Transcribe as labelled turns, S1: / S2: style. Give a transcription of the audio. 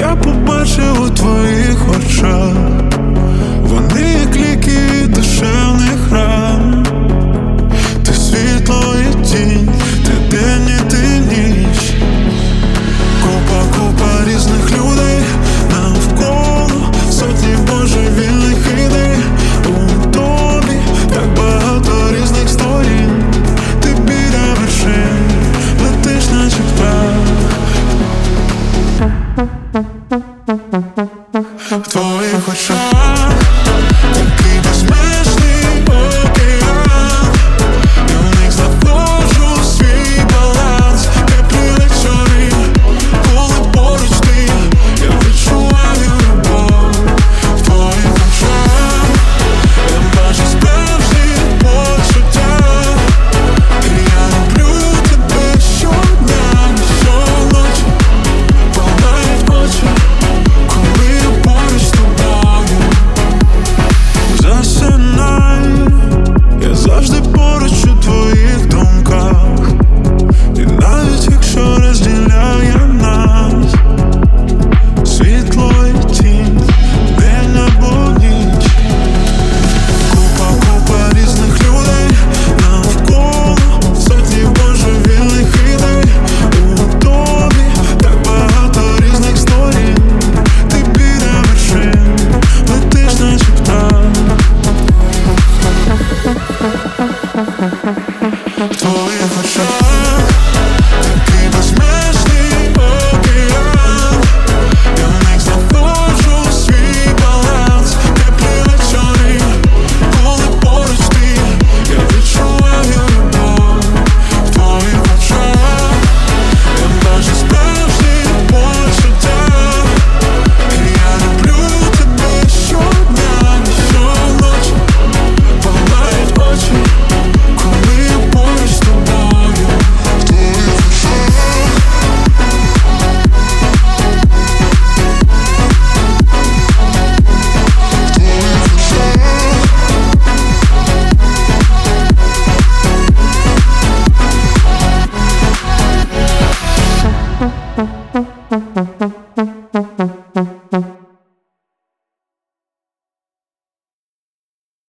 S1: я побачив у твоїх очах. твоих. твоих очах